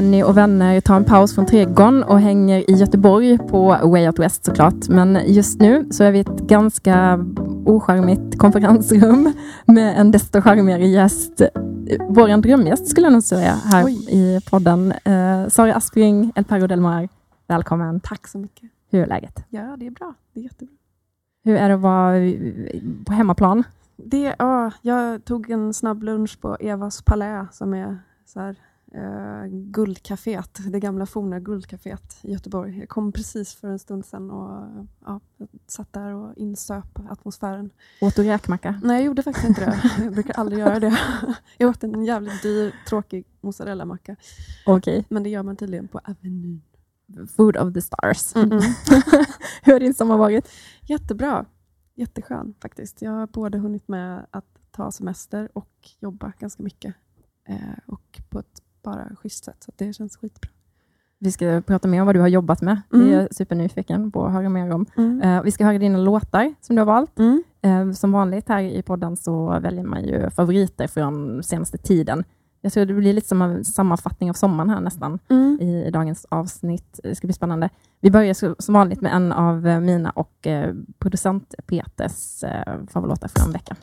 Jenny och vänner tar en paus från trädgården och hänger i Göteborg på Way Out West såklart. Men just nu så är vi ett ganska ocharmigt konferensrum med en desto charmigare gäst. Vår drömgäst skulle jag nog säga här Oj. i podden. Uh, Sara Aspling, El Perro Del Mar. Välkommen. Tack så mycket. Hur är läget? Ja, det är bra. Det är jättebra. Hur är det att vara på hemmaplan? Det, ja, jag tog en snabb lunch på Evas Palais som är så här, eh, Guldcaféet, det gamla forna Guldcaféet i Göteborg. Jag kom precis för en stund sedan och ja, satt där och insöp atmosfären. Åt du räkmacka? Nej, jag gjorde faktiskt inte det. Jag brukar aldrig göra det. Jag åt en jävligt dyr, tråkig mozzarellamacka. Okay. Men det gör man tydligen på Avenyn. Food of the stars. Mm -mm. Hur har din sommar varit? Jättebra. Jätteskön faktiskt. Jag har både hunnit med att ta semester och jobba ganska mycket. Eh, och på ett bara schysst sätt, så det känns skitbra. Vi ska prata mer om vad du har jobbat med. Mm. Det är jag supernyfiken på att höra mer om. Mm. Uh, vi ska höra dina låtar som du har valt. Mm. Uh, som vanligt här i podden så väljer man ju favoriter från senaste tiden. Jag tror det blir lite som en sammanfattning av sommaren här nästan mm. i, i, dagens avsnitt. Det ska bli spännande. Vi börjar som vanligt med en av mina och eh, producent Peters eh, favoritlåtar från veckan.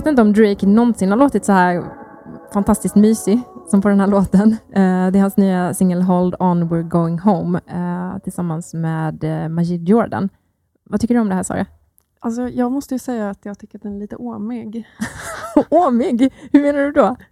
Vet inte om Drake någonsin har låtit så här fantastiskt mysig som på den här låten. Eh, det är hans nya singel Hold On We're Going Home eh, tillsammans med eh, Majid Jordan. Vad tycker du om det här Sara? Alltså, jag måste ju säga att jag tycker att den är lite åmig. åmig? Hur menar du då?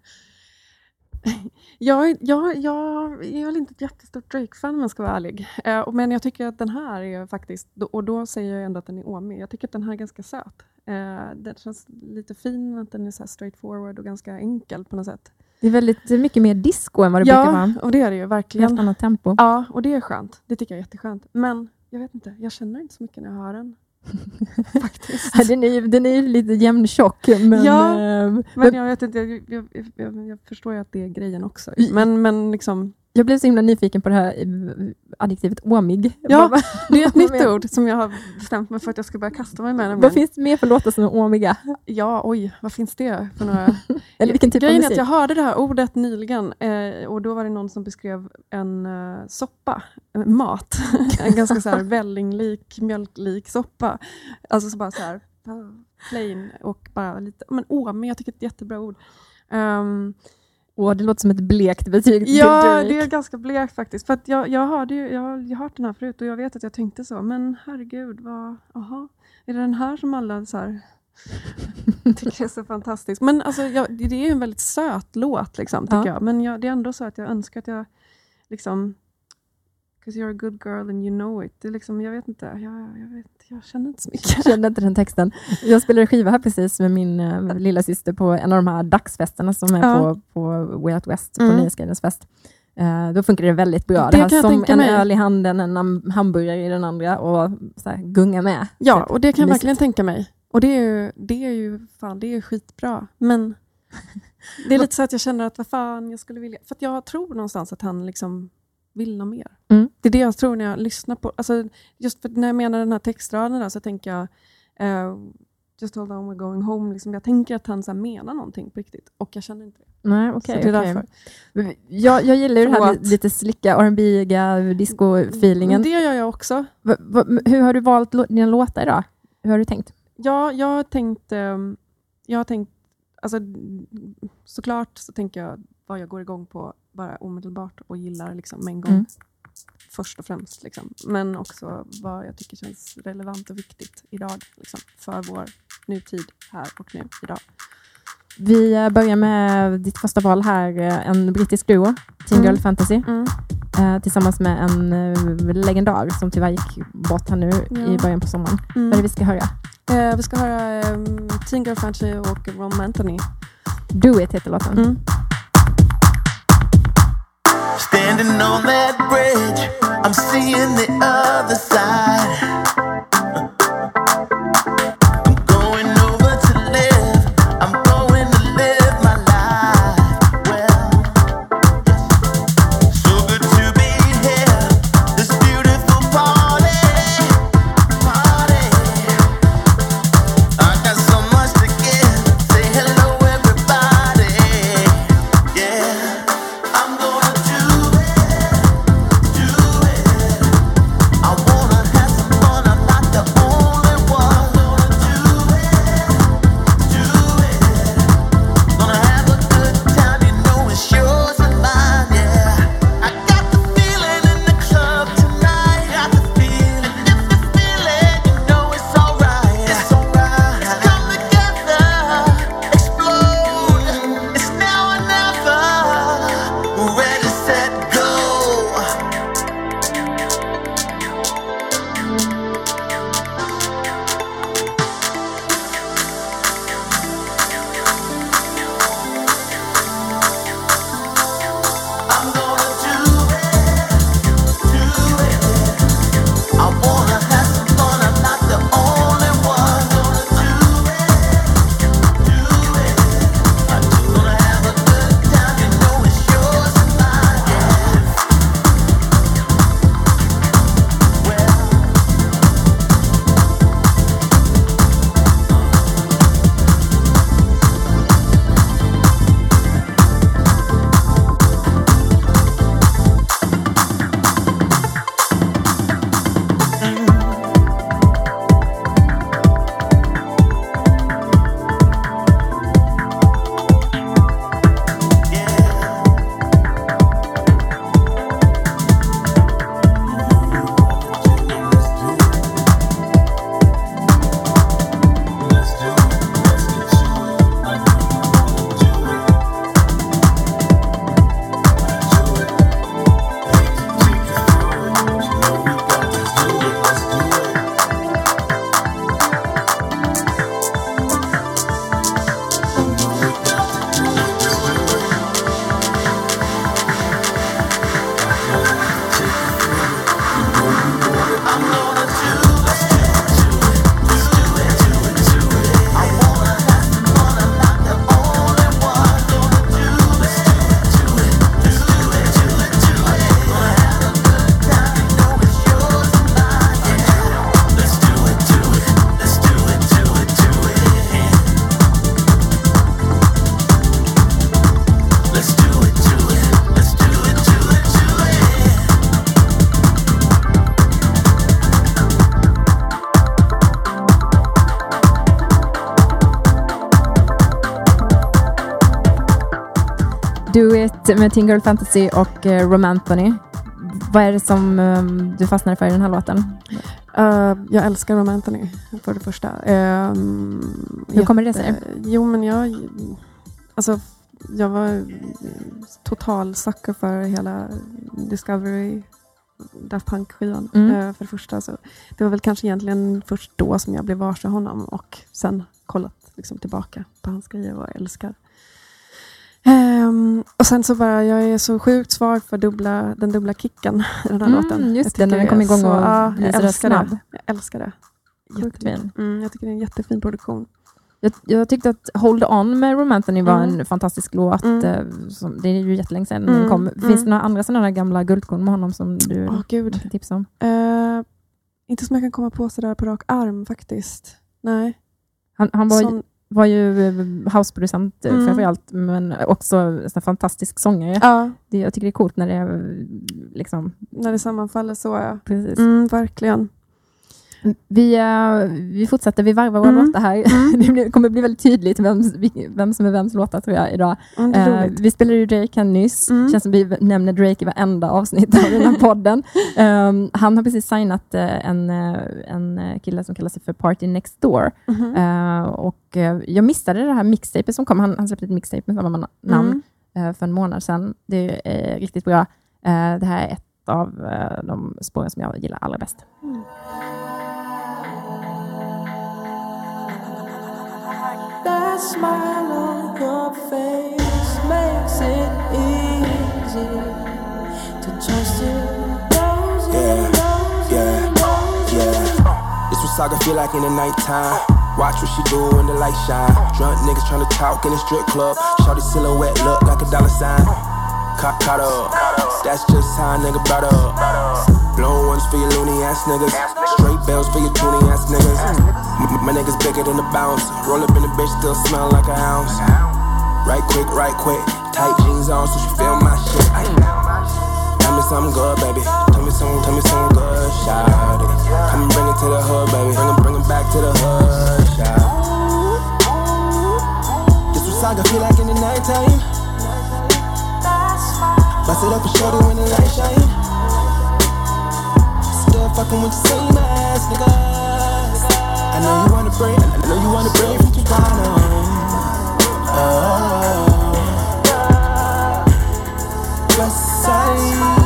Jag, jag, jag är väl inte ett jättestort Drake-fan om jag ska vara ärlig. Men jag tycker att den här är faktiskt, och då säger jag ändå att den är åmig, jag tycker att den här är ganska söt. Eh, den känns lite fin, att den är så straight forward och ganska enkel på något sätt. Det är väldigt mycket mer disco än vad det ja, brukar vara. Ja, och det är det ju verkligen. Helt annat tempo. Ja, och det är skönt. Det tycker jag är jätteskönt. Men jag vet inte, jag känner inte så mycket när jag hör den. Faktiskt. den, är, den är lite jämntjock. Men, ja, äh, men jag, vet inte, jag, jag, jag, jag, förstår ju att det är grejen också. Men, men liksom, jag blev så himla nyfiken på det här eh, adjektivet åmig. Ja, det är ett nytt ord som jag har bestämt mig för att jag ska börja kasta mig med. Vad finns det mer för låtar som är åmiga? Ja, oj, vad finns det för några? Eller vilken typ Grejen av musik? är att jag hörde det här ordet nyligen eh, och då var det någon som beskrev en uh, soppa, en mat. en ganska så här vällinglik, mjölklik soppa. Alltså så bara så här plain och bara lite, men åmig, jag tycker det är ett jättebra ord. Um, Åh, det låter som ett blekt betyg. Ja, det är ganska blekt faktiskt. För jag, jag, hörde ju, jag har hört den här förut och jag vet att jag tänkte så, men herregud, vad, aha, är det den här som alla så här, tycker är så fantastisk? Men alltså, jag, det är en väldigt söt låt, liksom, tycker ja. jag. men jag, det är ändå så att jag önskar att jag liksom Because you're a good girl and you know it. Det är liksom, jag vet inte, jag, jag, vet, jag känner inte så mycket. Jag känner inte den texten. Jag spelade skiva här precis med min uh, lilla syster på en av de här dagsfesterna som är ja. på, på Way Out West, mm. på Nyhetsgrejernas fest. Uh, då funkar det väldigt bra. Det, det här som en mig. öl i handen, en hamburgare i den andra och så här, gunga med. Ja, typ. och det kan jag verkligen tänka mig. Och det är ju, det är ju, fan, det är skitbra. Men det är lite så att jag känner att vad fan, jag skulle vilja... För jag tror någonstans att han liksom vill något mer. Mm. Det är det jag tror när jag lyssnar på... Alltså, just för när jag menar den här textraden där, så tänker jag uh, Just hold on we're going home. Liksom, jag tänker att han så menar någonting på riktigt och jag känner inte det. Nej, okay, det är okay. Jag, jag gillar ju det här lite slicka, R&B-iga, disco-feelingen. Det gör jag också. Va, va, hur har du valt dina låtar idag? Hur har du tänkt? Ja, jag har tänkt... Um, jag har tänkt alltså, såklart så tänker jag vad jag går igång på bara omedelbart och gillar liksom med en gång. Mm. Först och främst. Liksom. Men också vad jag tycker känns relevant och viktigt idag. Liksom, för vår nutid här och nu idag. Vi eh, börjar med ditt första val här. Eh, en brittisk duo, Teen Girl mm. Fantasy. Mm. Eh, tillsammans med en legendar som tyvärr gick bort här nu ja. i början på sommaren. Mm. Vad är det vi ska höra? Eh, vi ska höra um, Teen Girl Fantasy och Ron Anthony. Do It heter låten. Standing on that bridge, I'm seeing the other side. Do It med Teen Girl Fantasy och uh, Romanthony. Vad är det som um, du fastnade för i den här låten? Uh, jag älskar Romanthony för det första. Um, Hur kommer det sig? Jo, men jag... Alltså, jag var total sucker för hela Discovery Daft Punk-skivan. Mm. Uh, för det första. Så det var väl kanske egentligen först då som jag blev varse honom och sen kollat liksom, tillbaka på hans grejer och älskar Um, och sen så bara, jag är så sjukt svag för dubbla, den dubbla kicken i den här mm, låten. Just det, när den kommer igång och ja, blir jag älskar snabb. Det. Jag älskar det. Sjukt fin. Mm, jag tycker det är en jättefin produktion. Jag, jag tyckte att Hold On med Romanthony var mm. en fantastisk låt. Mm. Eh, som, det är ju jättelänge sedan den mm, kom. Finns det mm. några andra sådana gamla guldkorn med honom som du oh, Gud. kan tipsa om? Uh, inte som jag kan komma på sådär på rak arm faktiskt. Nej. Han, han var Sån var ju eh, houseproducent eh, mm. framförallt, men också en fantastisk sångare. Ja. Det, jag tycker det är coolt när det, liksom... när det sammanfaller så. Ja. Precis. Mm, verkligen. Vi, uh, vi fortsätter, vi varvar våra mm. låtar här. Mm. det kommer bli väldigt tydligt vem, vem som är vems låtar tror jag idag. Mm, uh, vi spelade ju Drake här nyss. Mm. känns som vi nämner Drake i varenda avsnitt av den här podden. Um, han har precis signat uh, en, en kille som kallar sig för Party Next Door. -hmm. och jag missade det här mixtapet som kom. Han, han släppte ett mixtape med samma namn mm. för en månad sedan. Det är riktigt bra. det här är ett av de spåren som jag gillar allra bäst. That smile on your face makes it easy to trust you. Yeah, yeah, yeah. This what Saga feel like in the nighttime. Watch what she do when the light shine. Drunk niggas trying to talk in the strip club. Shorty silhouette look like a dollar sign. Caught, caught up. That's just how a nigga brought up. Blown ones for your loony ass niggas. Straight bells for your toony ass niggas. My niggas bigger than a bounce. Roll up in the bitch, still smell like a ounce. Right quick, right quick. Tight jeans on so she feel my shit. Tell me something good, baby. Tell me something, tell me something good, shout it. Come bring it to the hood, baby. Bring it, bring it back to the hood, shout This what saga feel like in the nighttime. Bust it up for shorty when the light shine Still fucking with the same ass nigga. I know you wanna break, I know you wanna break from Toronto. Oh, West Side.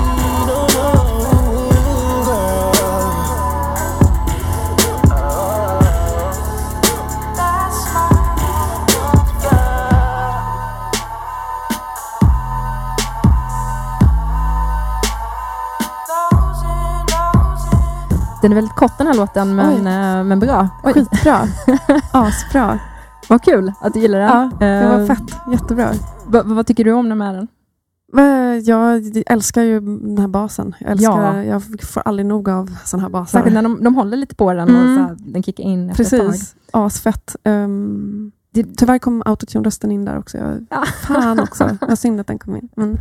Den är väldigt kort den här låten, men, äh, men bra. Oj. Skitbra. Asbra. Vad kul att du gillar den. Ja, det var uh, fett. Jättebra. vad tycker du om den med den? Jag älskar ju den här basen. Jag, älskar, ja. jag får aldrig nog av sådana här baser. Särskilt när de, de håller lite på den mm. och så här, den kickar in efter Precis. ett tag. Asfett. Um, det, tyvärr kom autotune-rösten in där också. Jag, ja. Fan också. Vad synd att den kom in. Men.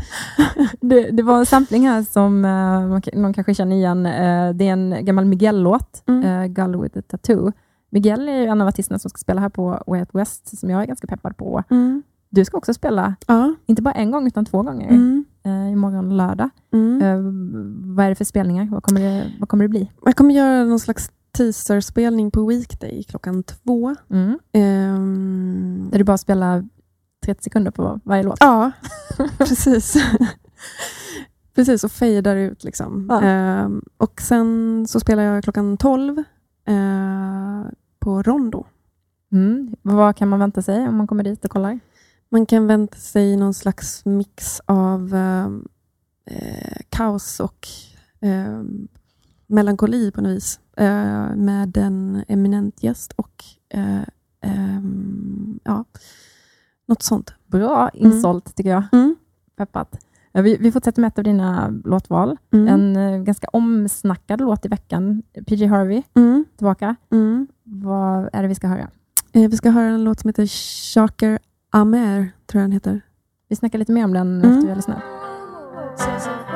Det, det, var en sampling här som uh, någon kanske känner igen. Uh, det är en gammal Miguel-låt, mm. uh, Gull with a Tattoo. Miguel är en av artisterna som ska spela här på Way Out West, som jag är ganska peppad på. Mm. Du ska också spela, ja. inte bara en gång, utan två gånger. Mm. Uh, imorgon lördag. Mm. vad är det för spelningar? Vad kommer, det, vad kommer det bli? Jag kommer göra någon slags teaserspelning på Weekday klockan två. Mm. Um, Där du bara spelar 30 sekunder på varje låt? Ja, precis. precis, och fejdar ut. Liksom. Ja. Um, och Sen så spelar jag klockan 12 uh, eh, på Rondo. Mm. Vad kan man vänta sig om man kommer dit och kollar? Man kan vänta sig någon slags mix av uh, uh, kaos och melankoli på något vis eh, med en eminent gäst och eh, eh, ja, något sånt. Bra insålt mm. tycker jag. Mm. Peppat. Vi, vi fortsätter med ett av dina låtval. Mm. En uh, ganska omsnackad låt i veckan. PJ Harvey, mm. tillbaka. Mm. Vad är det vi ska höra? Eh, vi ska höra en låt som heter Shaker Amer, tror jag den heter. Vi snackar lite mer om den mm. efter vi har lyssnat.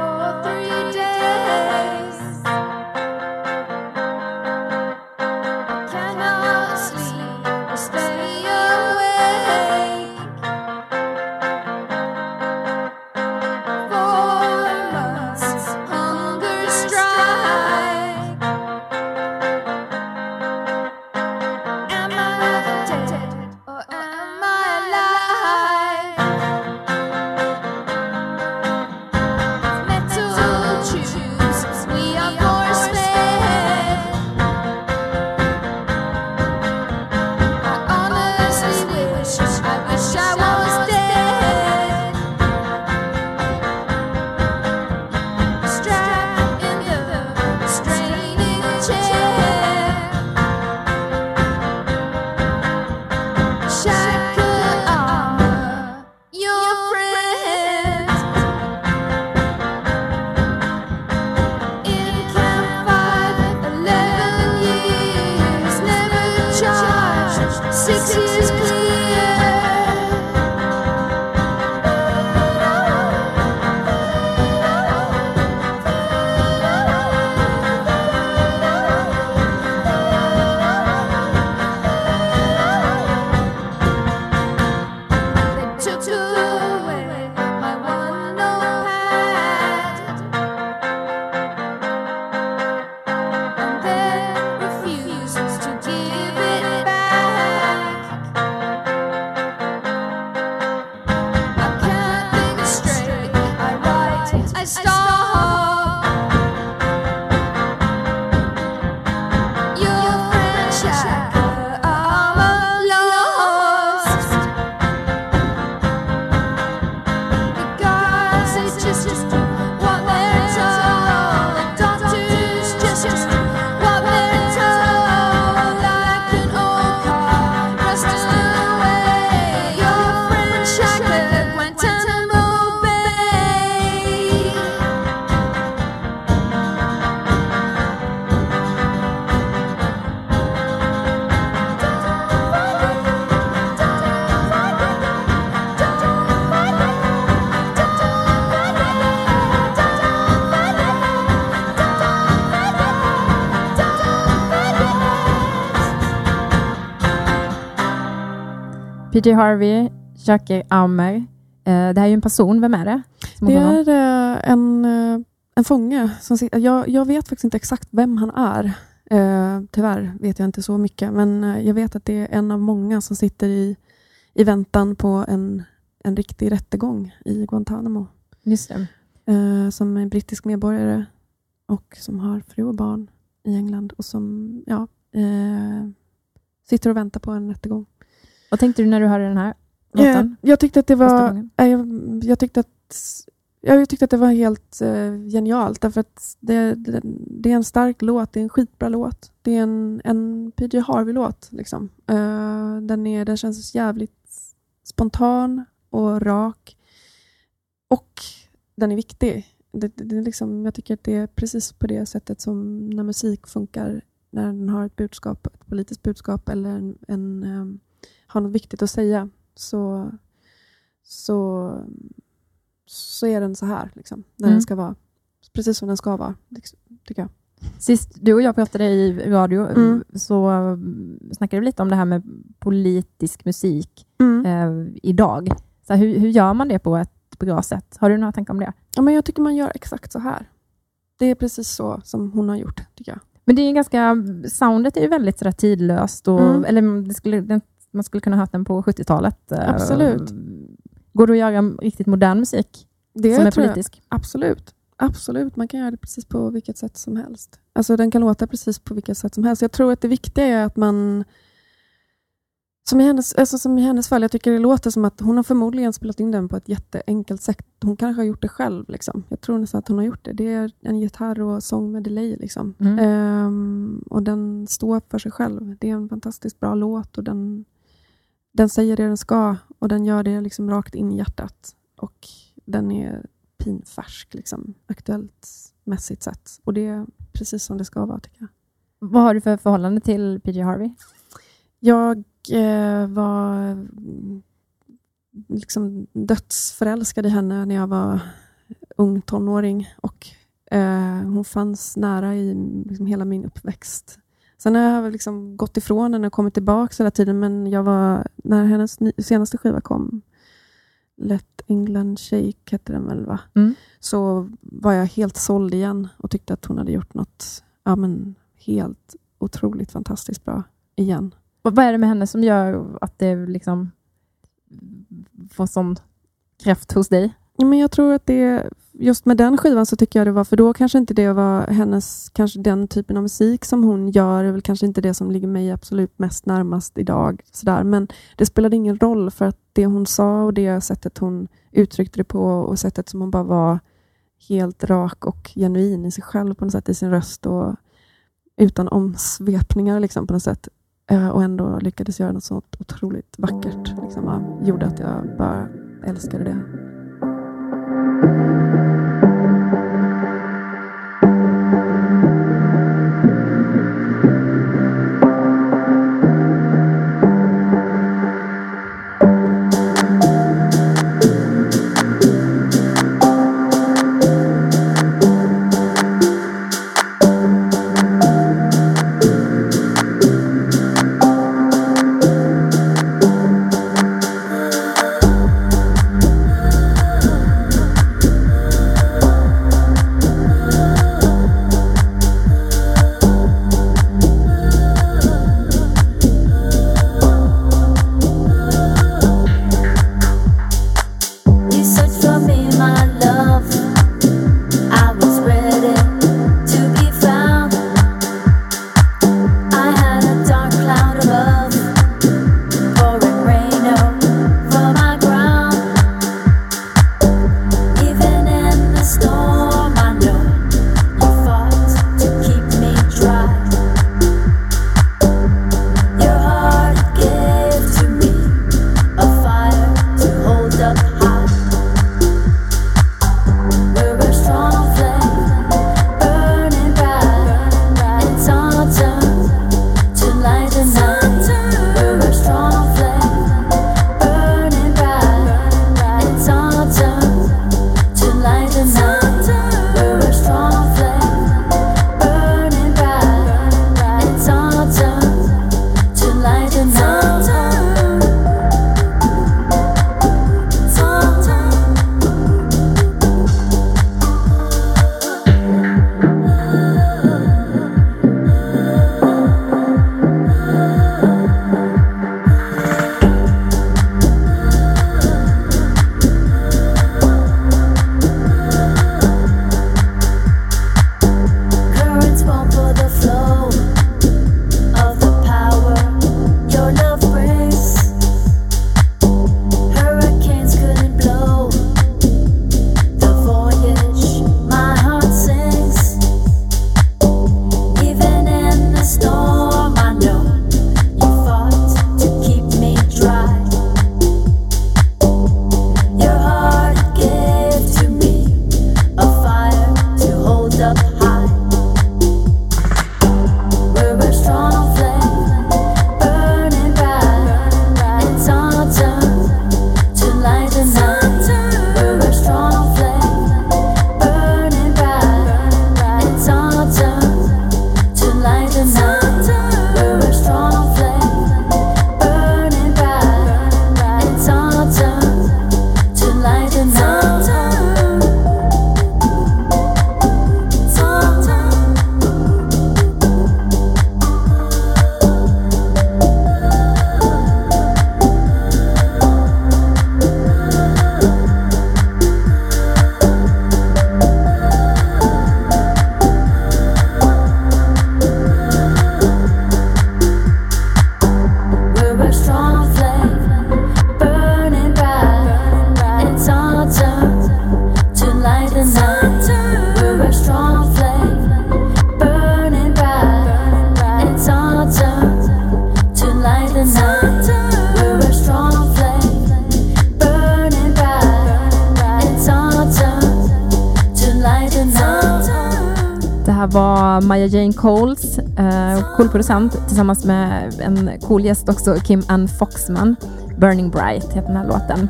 PJ Harvey, Jackie Aumer. Eh, det här är ju en person, vem är det? Det är eh, en, eh, en fånge. Som, jag, jag vet faktiskt inte exakt vem han är. Tyvärr vet jag inte så mycket, men jag vet att det är en av många som sitter i, i väntan på en, en riktig rättegång i Guantanamo. Just det. Som är brittisk medborgare och som har fru och barn i England och som ja, sitter och väntar på en rättegång. Vad tänkte du när du hörde den här låten? Jag, jag tyckte att det var... Jag, jag, tyckte att jag tyckte att det var helt uh, genialt därför att det, det, det, är en stark låt, det är en skitbra låt. Det är en, en PJ Harvey-låt. Liksom. Uh, den, den känns jävligt spontan och rak. Och den är viktig. Det, det, liksom, jag tycker att det är precis på det sättet som när musik funkar, när den har ett budskap, ett politiskt budskap eller en, en um, har något viktigt att säga, så, så, så är den så här, liksom, när mm. den ska vara. Precis som den ska vara, liksom, tycker jag. Sist du och jag pratade i radio mm. så mm, snackade vi lite om det här med politisk musik mm. eh, idag. Så hur, hur gör man det på ett bra sätt? Har du några tankar om det? Ja, men jag tycker man gör exakt så här. Det är precis så som hon har gjort, tycker jag. Men det är ganska, soundet är ju väldigt sådär tidlöst. Och, mm. Eller det skulle, den, man skulle kunna ha hört den på 70-talet. Eh, Absolut. Går det att göra riktigt modern musik det som är politisk? Jag. Absolut. Absolut, man kan göra det precis på vilket sätt som helst. Alltså Den kan låta precis på vilket sätt som helst. Jag tror att det viktiga är att man som i, hennes, alltså som i hennes fall, jag tycker det låter som att hon har förmodligen spelat in den på ett jätteenkelt sätt. Hon kanske har gjort det själv. Liksom. Jag tror nästan att hon har gjort det. Det är en gitarr och sång med delay. Liksom. Mm. Um, och den står för sig själv. Det är en fantastiskt bra låt och den, den säger det den ska och den gör det liksom rakt in i hjärtat. Och den är pinfärsk, liksom, aktuellt mässigt sett. Och det är precis som det ska vara, tycker jag. Vad har du för förhållande till PJ Harvey? Jag eh, var liksom dödsförälskad i henne när jag var ung tonåring och eh, hon fanns nära i liksom hela min uppväxt. Sen har jag liksom gått ifrån henne och kommit tillbaka hela tiden men jag var, när hennes senaste skiva kom, Let England Shake hette den väl va? Mm. Så var jag helt såld igen och tyckte att hon hade gjort något ja, men helt otroligt fantastiskt bra igen. Vad är det med henne som gör att det liksom får sån kraft hos dig? Men jag tror att det just med den skivan så tycker jag det var, för då kanske inte det var hennes, kanske den typen av musik som hon gör, är väl kanske inte det som ligger mig absolut mest närmast idag. Sådär. Men det spelade ingen roll för att det hon sa och det sättet hon uttryckte det på och sättet som hon bara var helt rak och genuin i sig själv på något sätt, i sin röst och utan omsvepningar liksom, på något sätt. Eh, och ändå lyckades göra något sånt otroligt vackert. Liksom, gjorde att jag bara älskade det. thank you Jane Coles, eh, cool producent, tillsammans med en cool gäst också, Kim Ann Foxman. Burning Bright heter den här låten.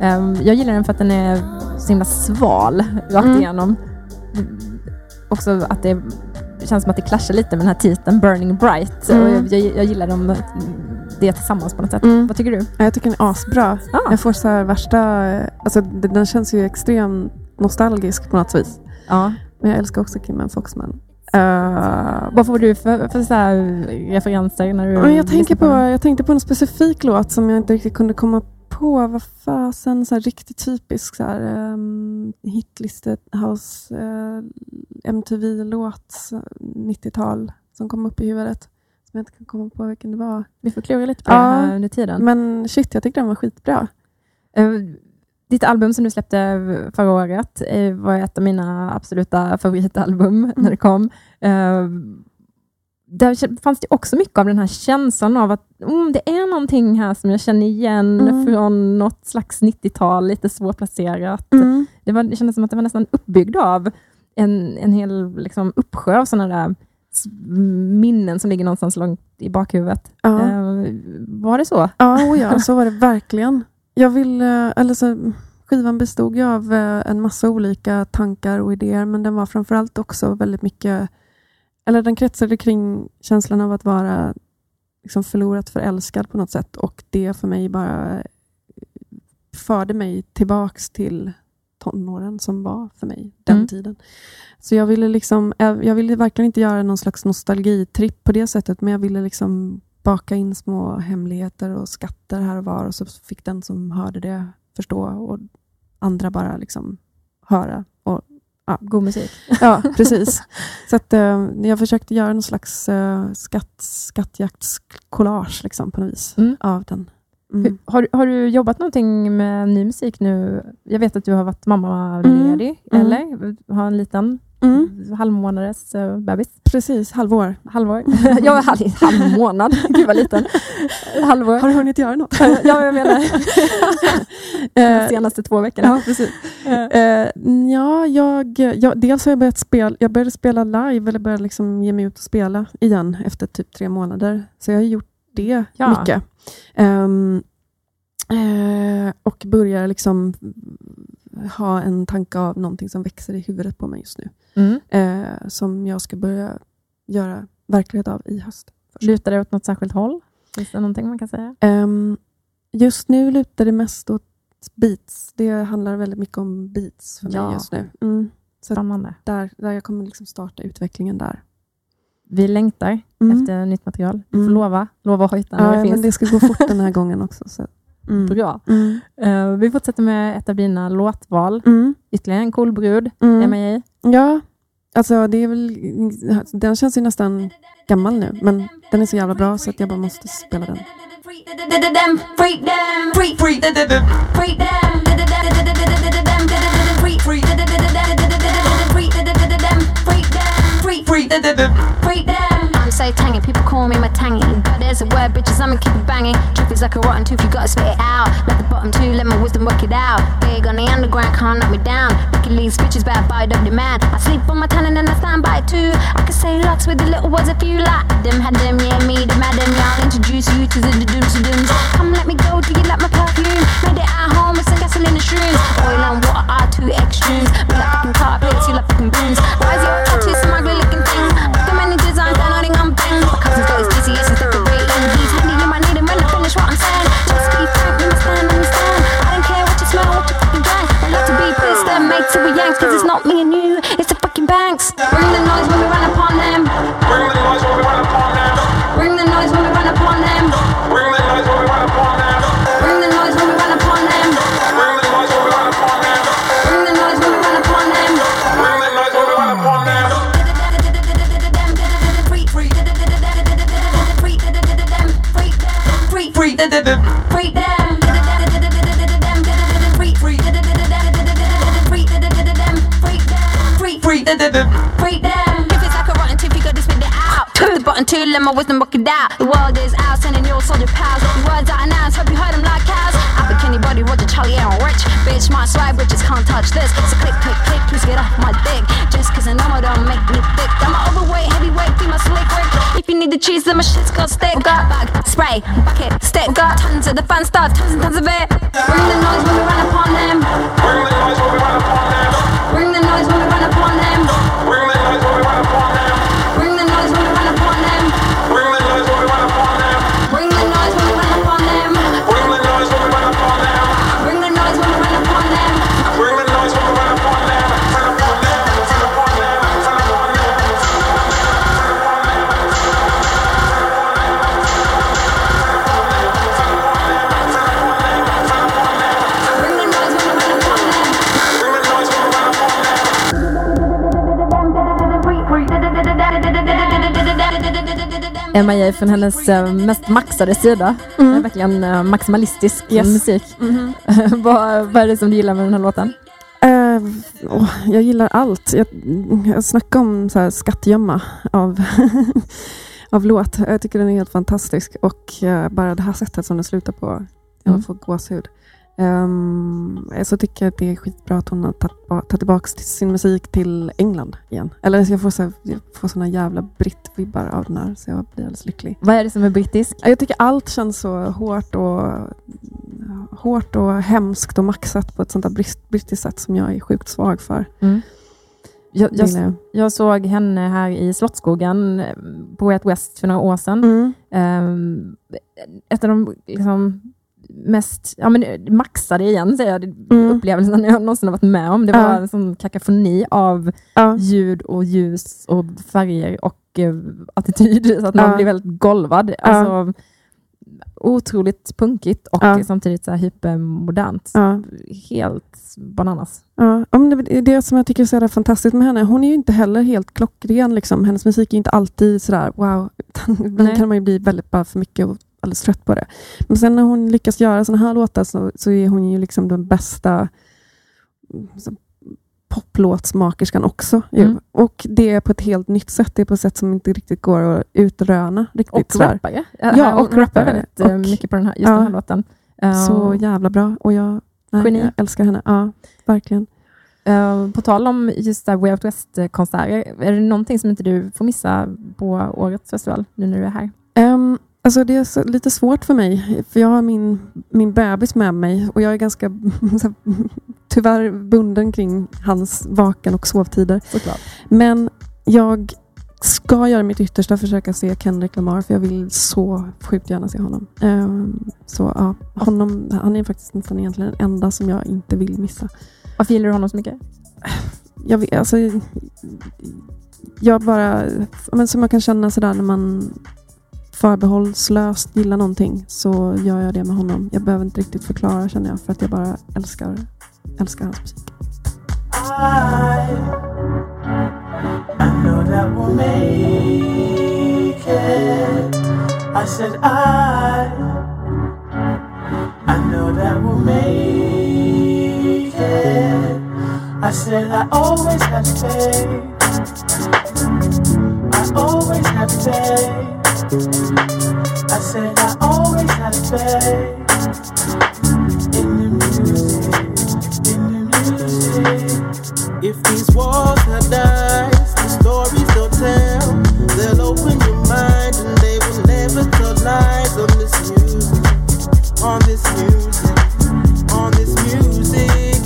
Um, jag gillar den för att den är så himla sval rakt mm. igenom. Också att det känns som att det klaschar lite med den här titeln Burning Bright. Mm. Jag, jag, jag, gillar dem, det tillsammans på något sätt. Mm. Vad tycker du? Jag tycker den är asbra. Ah. Jag får så här värsta... Alltså, den känns ju extremt nostalgisk på något vis. Ja. Men jag älskar också Kim Foxman. Uh, Vad får du för, för så referenser? när du jag, tänker på, jag tänkte på en specifik låt som jag inte riktigt kunde komma på. Vad fasen, så här, riktigt typisk så här, um, hitliste house uh, MTV-låt 90-tal som kom upp i huvudet. Som jag inte kan komma på vilken det var. Vi får klura lite på ja, det här under tiden. Men shit, jag tyckte den var skitbra. Uh, ditt album som du släppte förra året eh, var ett av mina absoluta favoritalbum mm. när det kom. Uh, där fanns det också mycket av den här känslan av att mm, det är någonting här som jag känner igen mm. från något slags 90-tal, lite svårplacerat. Mm. Det, var, det kändes som att det var nästan uppbyggd av en, en hel liksom, uppsjö av sådana där minnen som ligger någonstans långt i bakhuvudet. Ja. Uh, var det så? Ja, oh ja, så var det verkligen. Jag vill, eh, eller så, skivan bestod ju av eh, en massa olika tankar och idéer, men den var framförallt också väldigt mycket, eller den kretsade kring känslan av att vara liksom förlorat förälskad på något sätt och det för mig bara förde mig tillbaks till tonåren som var för mig den mm. tiden. Så jag ville, liksom, jag ville verkligen inte göra någon slags nostalgitripp på det sättet, men jag ville liksom baka in små hemligheter och skatter här och var och så fick den som hörde det förstå och andra bara liksom höra. Och, ja. God musik. Ja, precis. så att, uh, jag försökte göra någon slags uh, skatt, skattjaktscollage liksom, på något vis mm. av den. Mm. Har, har du jobbat någonting med ny musik nu? Jag vet att du har varit mammaledig, mm. eller? Har en liten Mm. Halvmånaders uh, bebis. Precis, halvår. Halvår. ja, halv, halv månad. Gud vad liten. Halvår. Har du hunnit göra något? ja, jag menar de eh, senaste två veckorna. Ja, precis. Uh, ja, jag, jag, dels har jag börjat spela, jag började spela live, eller började liksom ge mig ut och spela igen efter typ tre månader. Så jag har gjort det ja. mycket. Um, och börjar liksom ha en tanke av någonting som växer i huvudet på mig just nu. Mm. Eh, som jag ska börja göra verklighet av i höst. Lutar det åt något särskilt håll? Finns det någonting man kan säga? Um, just nu lutar det mest åt beats. Det handlar väldigt mycket om beats för ja. mig just nu. Mm. Så Spännande. Där, där jag kommer liksom starta utvecklingen där. Vi längtar mm. efter nytt material. Du får mm. lova, lova hojta när ja, det finns. Men det ska gå fort den här gången också. Så. Mm. Bra. Mm. Uh, vi fortsätter med ett av dina låtval. Mm. Ytterligare en cool brud, mm. MIA. Ja, alltså det är väl, den känns ju nästan gammal nu, men den är så jävla bra så att jag bara måste spela den. say tangy, people call me my tangy. Bitches, I'ma keep it banging. Truth is like a rotten tooth, you gotta spit it out. Let the bottom two, let my wisdom work it out. Big on the underground, can't knock me down. Wicked leads, bitches, bad by the man. I sleep on my talent and I stand by it too. I can say lots with the little words if you like. Them had them, yeah, me, them had them, y'all. Introduce you to the, the dooms, the dooms. Come let me go, do you like my perfume? Made it at home with some gasoline and shrooms. Oil and water are two extremes. We like fucking carpets, you like fucking booms. Why is your tattoo smugly looking thing? Cause it's not me and you, let my wisdom work it out. The world is out, sending your soldier pals. The words and out, hope you heard them like cows. At Kenny Body, Roger Charlie and rich. Bitch, my swag bitches can't touch this. So click, click, click, please get off my dick. Just cause I know I don't make me thick. I'm overweight, heavyweight, my slick Rick. If you need the cheese, then my shit's got stick. Got bag, spray, bucket, stick. Got tons of the fun stuff, tons and tons of it. Bring the noise when we run upon them. MIA från hennes eh, mest maxade sida. Är verkligen eh, maximalistisk Yes. musik. vad, vad är det som du gillar med den här låten? Eh, åh, jag gillar allt. Jag, jag snackar om så här skattgömma av, av låt. Jag tycker den är helt fantastisk. Och eh, bara det här sättet som den slutar på, jag Mm. får gåshud. Um, så tycker jag att det är skitbra att hon har tagit tillbaka till sin musik till England igen. Eller jag får, så här, jag får såna jävla britt-vibbar av den här, så jag blir alldeles lycklig. Vad är det som är brittisk? Jag tycker allt känns så hårt och, hårt och hemskt och maxat på ett sånt där brittiskt sätt som jag är sjukt svag för. Jag, Jag, jag, jag såg henne här i Slottsskogen på Out West för några år sedan. Mm. Um, ett av de liksom, mest ja, men, maxade igen, säger jag, Mm. upplevelsen jag någonsin har varit med om. Det var Ja. en sån kakafoni av Ja. ljud och ljus och färger och eh, attityd, så att man Ja. blir väldigt golvad. Alltså, otroligt punkigt och Ja. samtidigt så här hypermodernt. Ja. Helt bananas. Ja, ja, men det det som jag tycker är så fantastiskt med henne. Hon är ju inte heller helt klockren. Liksom. Hennes musik är inte alltid sådär wow. Ibland kan man ju bli väldigt bara för mycket och alldeles trött på det. Men sen när hon lyckas göra sådana här låtar så, så är hon ju liksom den bästa poplåtsmakerskan också. ju. Mm. Och det är på ett helt nytt sätt. Det är på ett sätt som inte riktigt går att utröna. Riktigt, Och sådär. rappare. Ja, Hon och rappare. väldigt eh, Och- mycket på den här, just ja. den här låten. Eh, Så jävla bra. Och jag, nej, jag älskar henne. Ja, verkligen. Eh, på tal om just där Way Out West-konserter, är det någonting som inte du får missa på årets festival, nu när du är här? Um, alltså det är så, lite svårt för mig, för jag har min, min bebis med mig och jag är ganska här, tyvärr bunden kring hans vaken och sovtider. Såklart. Men jag ska göra mitt yttersta att försöka se Kendrick Lamar, för jag vill så sjukt gärna se honom. Um, så ja, honom, han är faktiskt nästan egentligen den enda som jag inte vill missa. Varför gillar du honom så mycket? jag, vet, alltså, jag bara, men som jag kan känna sådär när man förbehållslöst gillar någonting så gör jag det med honom. Jag behöver inte riktigt förklara känner jag för att jag bara älskar, älskar hans musik. I, I know that we'll make it. I said I, I know that we'll make it. I said I always have faith. I always have faith. I said I always had faith in the music, in the music. If these walls had eyes, the stories they'll tell, they'll open your mind and they will never tell lies on this music, on this music, on this music.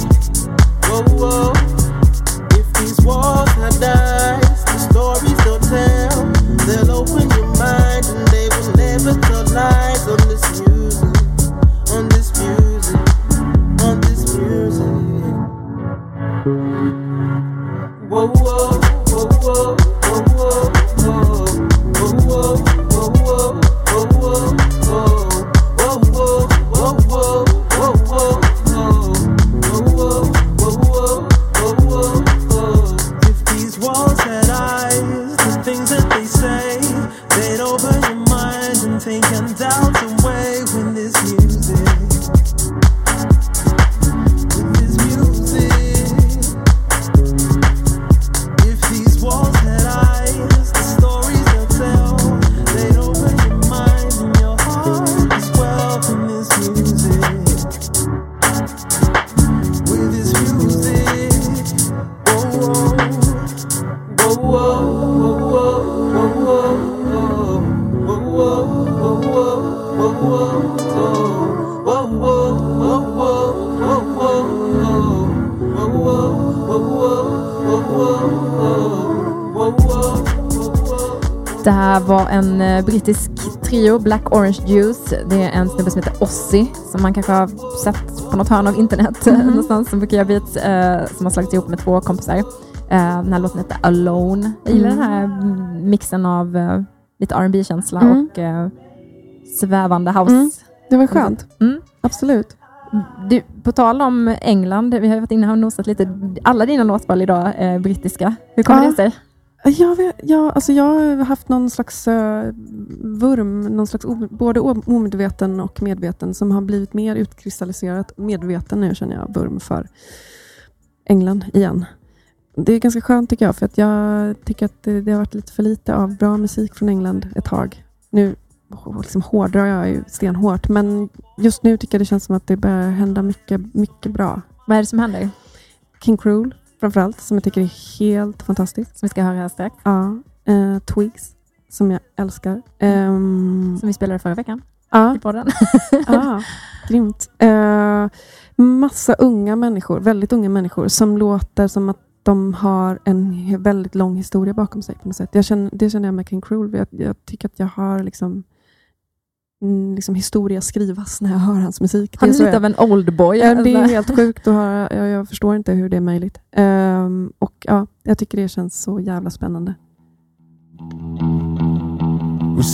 Whoa, whoa. If these walls had eyes, Black Orange Juice. Det är en snubbe som heter Ozzy som man kanske har sett på något hörn av internet Mhm. någonstans som brukar göra beats eh, som har slagits ihop med två kompisar. Eh, den här låten heter Alone. Jag gillar Mm. den här mm, mixen av eh, lite R&B känsla Mm. och eh, svävande house. Mm. Det var skönt. Mm. Absolut. Du, på tal om England, vi har varit inne och nosat lite. Alla dina låtval idag är brittiska. Hur kommer Ja. det sig? Jag, jag, alltså jag har haft någon slags uh, vurm, någon slags både omedveten och medveten som har blivit mer utkristalliserat. Medveten nu känner jag vurm för England igen. Det är ganska skönt tycker jag, för att jag tycker att det, det har varit lite för lite av bra musik från England ett tag. Nu liksom hårdrar jag ju stenhårt, men just nu tycker jag det känns som att det börjar hända mycket, mycket bra. Vad är det som händer? King Cruel framförallt, som jag tycker är helt fantastiskt. Som vi ska höra här strax. Ja, eh, Twigs som jag älskar. Ehm, Som vi spelade förra veckan ja, i podden. ja, grymt. Eh, massa unga människor, väldigt unga människor som låter som att de har en väldigt lång historia bakom sig på något sätt. Jag känner, det känner jag med King Cruel. Jag, jag tycker att jag har liksom, liksom historia skrivas när jag hör hans musik. Han är så lite av en oldboy. Ja, det är helt sjukt att höra. Jag, jag förstår inte hur det är möjligt. Ehm, och ja, Jag tycker det känns så jävla spännande.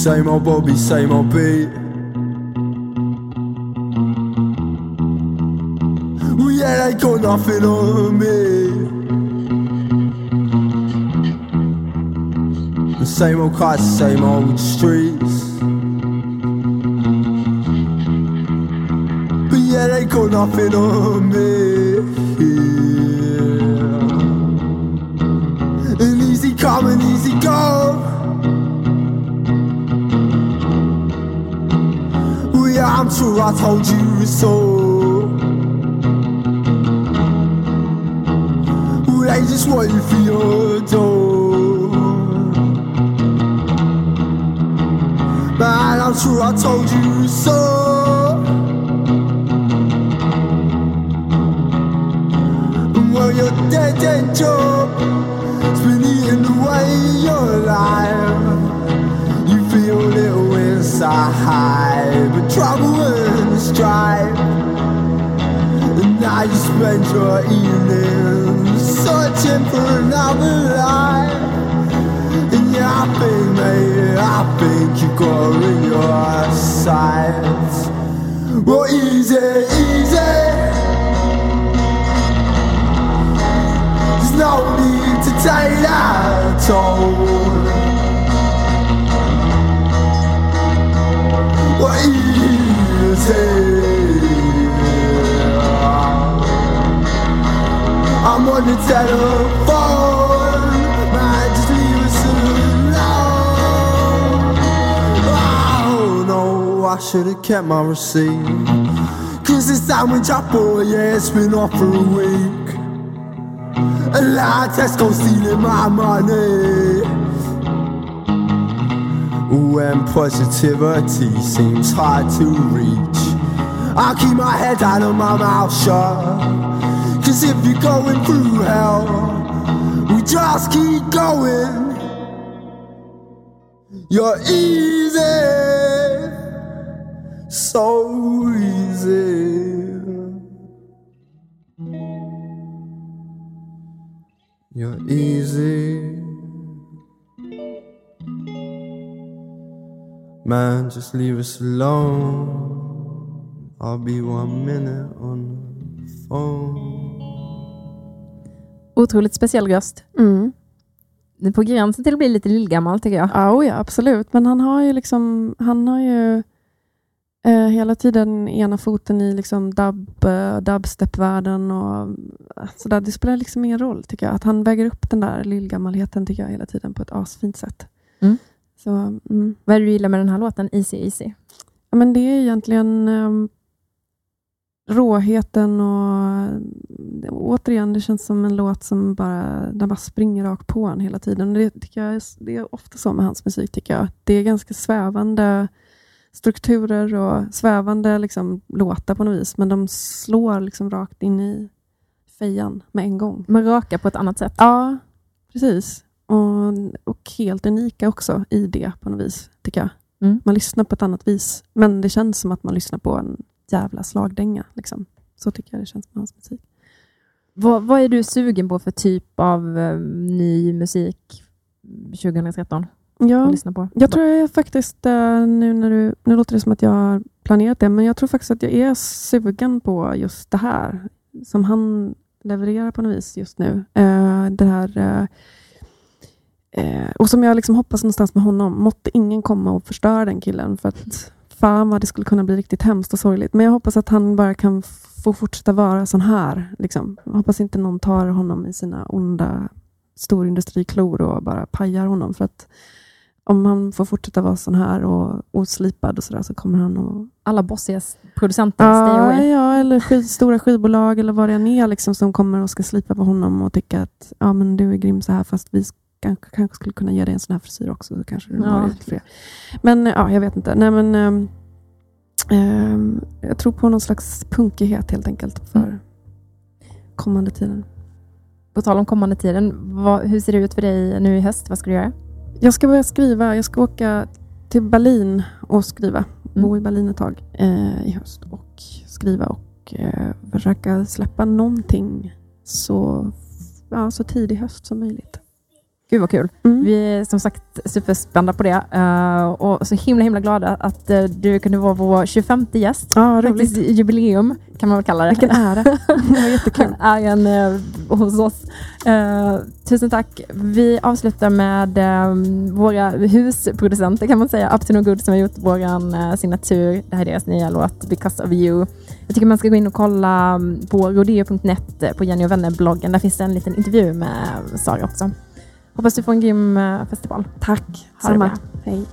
Same old Bobby, same old beat. Well, yeah, they got nothing on me. The same old cars, same old streets. But yeah, they got nothing on me. And easy come and easy go. Well, yeah, I'm sure I told you so. Well, they just want you for your door. Man, I'm sure I told you so. Well, your dead, dead job has been eating away your life. You feel little inside, but trouble and strife. And now you spend your evenings searching for another life. And yeah, I think, mate, I think you got in your sights. Well, easy, easy. No need to take that toll. Well, easy. I'm on the telephone. Man, just leave us alone. Oh no, I should have kept my receipt. Cause the sandwich I bought, yeah, it's been off for a week. A lie Tesco stealing my money. When positivity seems hard to reach, I keep my head down and my mouth shut. Cause if you're going through hell, we just keep going. You're easy, so easy. Easy. Man, just leave us alone. I'll be one minute on the phone. Otroligt speciell röst. Mm. Det är på gränsen till att bli lite lillgammal tycker jag. Ja, oh ja, absolut. Men han har ju liksom, han har ju eh, hela tiden ena foten i liksom dub, eh, dubstep-världen och sådär. Det spelar liksom ingen roll tycker jag. Att han väger upp den där lillgammalheten tycker jag hela tiden på ett asfint sätt. Mm. Så, mm. Vad är det du gillar med den här låten, Easy Easy? Ja, men det är egentligen um, råheten och återigen, det känns som en låt som bara, den bara springer rakt på en hela tiden. Det, tycker jag, är- det är ofta så med hans musik tycker jag. Det är ganska svävande strukturer och svävande liksom, låtar på något vis, men de slår liksom rakt in i fejan med en gång. Man raka på ett annat sätt. Ja, precis. Och, och helt unika också i det på något vis, tycker jag. Mm. Man lyssnar på ett annat vis, men det känns som att man lyssnar på en jävla slagdänga. Liksom. Så tycker jag det känns med hans musik. Vad, vad är du sugen på för typ av eh, ny musik 2013 Ja, att lyssna på? jag tror jag faktiskt, eh, nu när du, nu låter det som att jag har planerat det, men jag tror faktiskt att jag är sugen på just det här som han levererar på något vis just nu. Eh, det här, eh, och som jag liksom hoppas någonstans med honom, måtte ingen komma och förstöra den killen, för att fan vad det skulle kunna bli riktigt hemskt och sorgligt. Men jag hoppas att han bara kan få fortsätta vara sån här. Liksom. Jag hoppas inte någon tar honom i sina onda storindustriklor och bara pajar honom. För att om han får fortsätta vara sån här och oslipad och sådär så kommer han att... Alla bossiga producenter, Ja, ja, eller skid, stora skivbolag eller vad det än är liksom, som kommer och ska slipa på honom och tycka att ja, men du är grym så här fast vi kanske, kanske skulle kunna ge dig en sån här frisyr också. Så kanske du Ja. fler. Men ja, jag vet inte. Nej, men, ehm, ehm, jag tror på någon slags punkighet helt enkelt för Mm. kommande tiden. På tal om kommande tiden, vad, hur ser det ut för dig nu i höst? Vad ska du göra? Jag ska börja skriva. Jag ska åka till Berlin och skriva. Mm. Bo i Berlin ett tag eh, i höst och skriva och eh, försöka släppa någonting så, ja, så tidig höst som möjligt. Gud vad kul. Mm. Vi är som sagt superspända på det eh, och så himla himla glada att eh, du kunde vara vår 25 gäst. Ja, Faktiskt roligt. jubileum kan man väl kalla det. Vilken ära. Det var jättekul. är en eh, hos oss. Tusen tack. Vi avslutar med våra husproducenter kan man säga, Up to No Good som har gjort vår signatur. Det här är deras nya låt Because of You. Jag tycker man ska gå in och kolla mm, på rodeo.net på Jenny och vänner-bloggen. Där finns det en liten intervju med Sara också. Hoppas du får en grym eh, festival. Tack. Ha det bra. Hej.